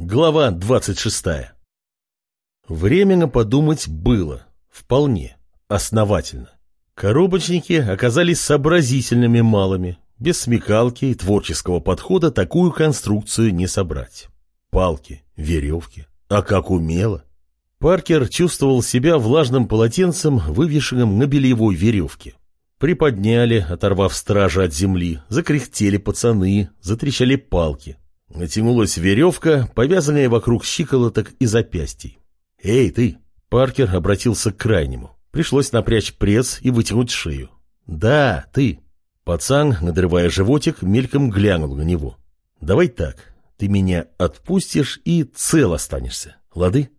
Глава 26. Временно подумать было. Вполне. Основательно. Коробочники оказались сообразительными малыми. Без смекалки и творческого подхода такую конструкцию не собрать. Палки, веревки. А как умело. Паркер чувствовал себя влажным полотенцем, вывешенным на бельевой веревке. Приподняли, оторвав стража от земли, закряхтели пацаны, затрещали палки. Натянулась веревка, повязанная вокруг щиколоток и запястий. «Эй, ты!» Паркер обратился к крайнему. Пришлось напрячь пресс и вытянуть шею. «Да, ты!» Пацан, надрывая животик, мельком глянул на него. «Давай так, ты меня отпустишь и цел останешься, лады?»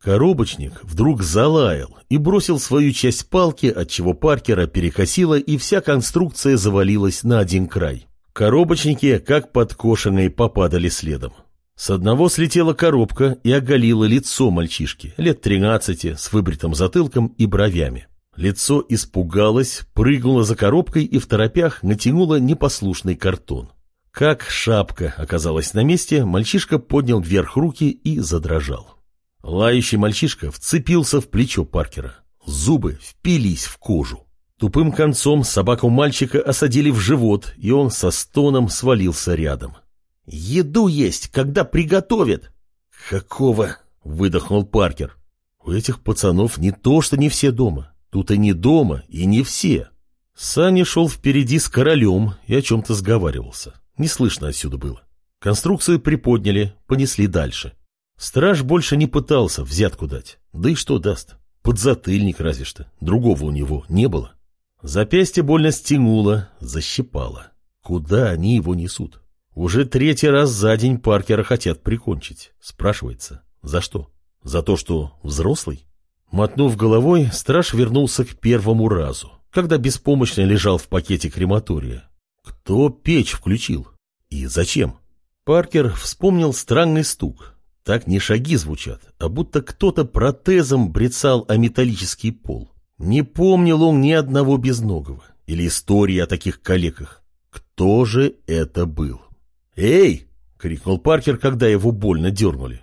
Коробочник вдруг залаял и бросил свою часть палки, отчего Паркера перекосило, и вся конструкция завалилась на один край. Коробочники, как подкошенные, попадали следом. С одного слетела коробка и оголила лицо мальчишки, лет тринадцати, с выбритым затылком и бровями. Лицо испугалось, прыгнуло за коробкой и в торопях натянуло непослушный картон. Как шапка оказалась на месте, мальчишка поднял вверх руки и задрожал. Лающий мальчишка вцепился в плечо Паркера. Зубы впились в кожу. Тупым концом собаку мальчика осадили в живот, и он со стоном свалился рядом. «Еду есть, когда приготовят!» «Какого?» — выдохнул Паркер. «У этих пацанов не то, что не все дома. Тут и не дома, и не все». Саня шел впереди с королем и о чем-то сговаривался. Не слышно отсюда было. Конструкцию приподняли, понесли дальше. Страж больше не пытался взятку дать. Да и что даст? Подзатыльник разве что. Другого у него не было. Запястье больно стянуло, защипало. Куда они его несут? Уже третий раз за день Паркера хотят прикончить. Спрашивается, за что? За то, что взрослый? Мотнув головой, страж вернулся к первому разу, когда беспомощно лежал в пакете крематория. Кто печь включил? И зачем? Паркер вспомнил странный стук. Так не шаги звучат, а будто кто-то протезом брецал о металлический пол. Не помнил он ни одного безногого или истории о таких калеках. Кто же это был? «Эй!» — крикнул Паркер, когда его больно дернули.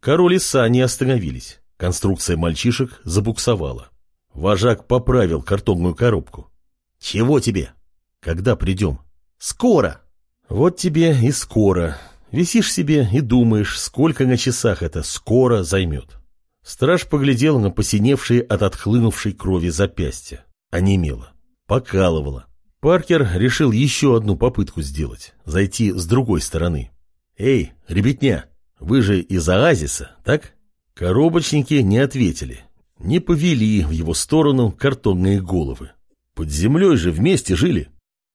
Король и Сани остановились. Конструкция мальчишек забуксовала. Вожак поправил картонную коробку. «Чего тебе?» «Когда придем?» «Скоро!» «Вот тебе и скоро. Висишь себе и думаешь, сколько на часах это скоро займет». Страж поглядел на посиневшие от отхлынувшей крови запястья. Онемело. Покалывало. Паркер решил еще одну попытку сделать. Зайти с другой стороны. «Эй, ребятня, вы же из оазиса, так?» Коробочники не ответили. Не повели в его сторону картонные головы. Под землей же вместе жили.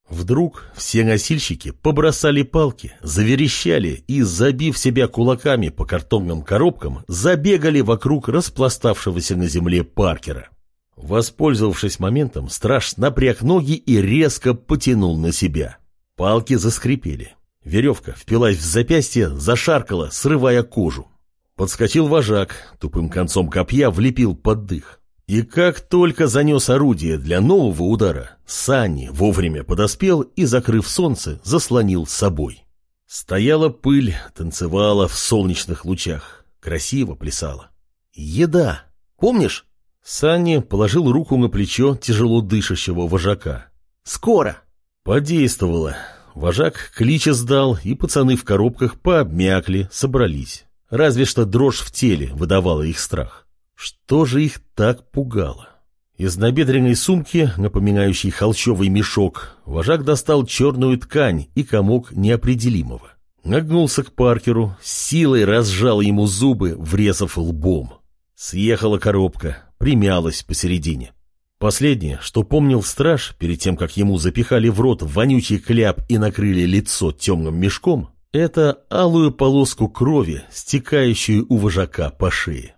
Вдруг все носильщики побросали палки, заверещали и, забив себя кулаками по картонным коробкам, забегали вокруг распластавшегося на земле Паркера. Воспользовавшись моментом, страж напряг ноги и резко потянул на себя. Палки заскрипели. Веревка впилась в запястье, зашаркала, срывая кожу. Подскочил вожак, тупым концом копья влепил под дых. И как только занес орудие для нового удара, Сани вовремя подоспел и, закрыв солнце, заслонил с собой. Стояла пыль, танцевала в солнечных лучах, красиво плясала. Еда. Помнишь? Санни положил руку на плечо тяжело дышащего вожака. «Скоро!» Подействовало. Вожак клича сдал, и пацаны в коробках пообмякли, собрались. Разве что дрожь в теле выдавала их страх. Что же их так пугало? Из набедренной сумки, напоминающей холщовый мешок, вожак достал черную ткань и комок неопределимого. Нагнулся к Паркеру, силой разжал ему зубы, врезав лбом. Съехала коробка, примялась посередине. Последнее, что помнил страж, перед тем, как ему запихали в рот вонючий кляп и накрыли лицо темным мешком, это алую полоску крови, стекающую у вожака по шее.